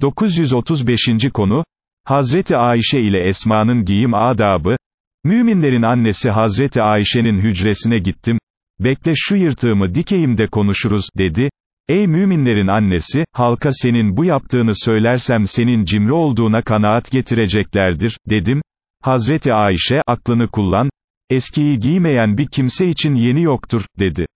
935. konu, Hazreti Ayşe ile Esma'nın giyim adabı, Müminlerin annesi Hazreti Ayşe'nin hücresine gittim, bekle şu yırtığımı dikeyim de konuşuruz, dedi, ey müminlerin annesi, halka senin bu yaptığını söylersem senin cimri olduğuna kanaat getireceklerdir, dedim, Hazreti Ayşe, aklını kullan, eskiyi giymeyen bir kimse için yeni yoktur, dedi.